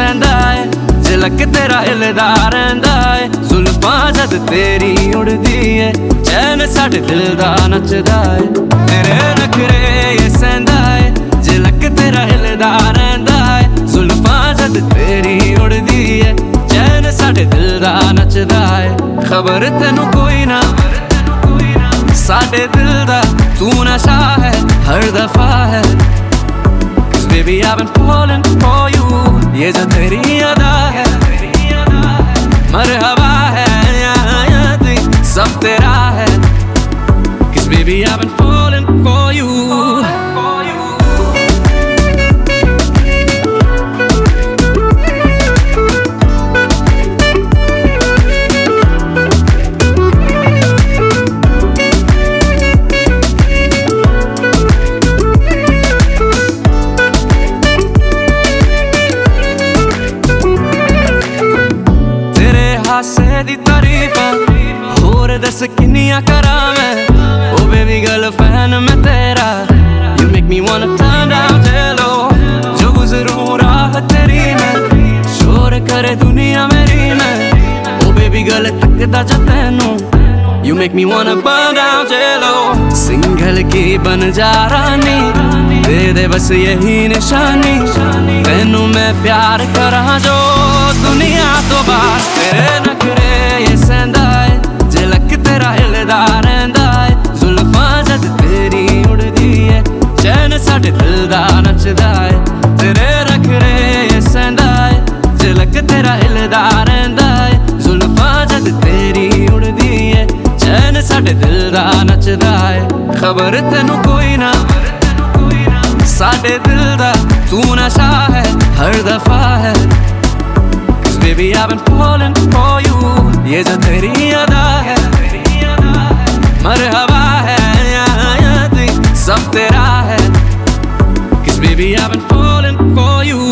ਸੈਂਦਾ ਏ ਝਲਕ ਤੇਰਾ ਹਿਲਦਾ ਰਹਿੰਦਾ ਏ ਜ਼ੁਲਫਾਂ ਜਦ ਤੇਰੀ ਉੜਦੀ ਏ ਚੈਨ ਸਾਡੇ ਦਿਲ ਦਾ ਨੱਚਦਾ ਏ ਤੇਰੇ ਨਖਰੇ ਇਹ ਸੈਂਦਾ ਏ ਝਲਕ ਤੇਰਾ ਹਿਲਦਾ ਰਹਿੰਦਾ ਏ ਜ਼ੁਲਫਾਂ ਜਦ ਤੇਰੀ ਉੜਦੀ ਏ ਚੈਨ ਸਾਡੇ ਦਿਲ ਦਾ ਨੱਚਦਾ ਏ ਖਬਰ ਤੈਨੂੰ ਕੋਈ ਨਾ, ਸਾਡੇ ਦਿਲ ਦਾ, ਤੂੰ ਨਸ਼ਾ ਹੈ, ਹਰ ਦਫਾ ਹੈ। baby I've been falling for you ये जो तेरी अदा है मरहबा है यहाँ यहाँ दी सब तेरा ਤਾਰੀਫਾਂ ਹੋਰ ਦੱਸ ਕਿੰਨੀਆਂ ਕਰਾਂ ਮੈਂ ਓ ਬੇਬੀ ਗਰਲ ਫੈਨ ਮੈਂ ਤੇਰਾ you make me want turn down ਚਲੋ ਜੋ ਗੁਜ਼ਰੂ ਰਾਹ ਤੇਰੀ ਮੈਂ ਸ਼ੋਰ ਕਰੇ ਦੁਨੀਆ ਮੇਰੀ ਮੈਂ ਓ ਬੇਬੀ ਗਰਲ ਤੱਕਦਾ ਜਾ ਤੈਨੂੰ You make me wanna burn down jello single की बन जा रानी दे दे बस यही निशानी ਤੈਨੂੰ ਮੈਂ ਪਿਆਰ ਕਰਾਂ ਜੋ ਦੁਨੀਆ ਤੋਂ ਬਾਹਰ ਤੇਰੇ ਸਾਡੇ ਦਿਲ ਦਾ ਨੱਚਦਾ ਏ ਤੇਰੇ ਨਖਰੇ ਇਹ ਸੈਂਦਾ ਏ ਝਲਕ ਤੇਰਾ ਹਿਲਦਾ ਰਹਿੰਦਾ ਏ ਜ਼ੁਲਫਾਂ ਜਦ ਤੇਰੀ ਉੜਦੀ ਏ ਚੈਨ ਸਾਡੇ ਦਿਲ ਦਾ ਨੱਚਦਾ ਏ ਖਬਰ ਤੈਨੂੰ ਕੋਈ ਨਾ ਸਾਡੇ ਦਿਲ ਦਾ ਤੂੰ ਨਸ਼ਾ ਹੈ ਹਰ ਦਫਾ ਹੈ Cause baby I've been falling for you ये जो तेरी अदा for you.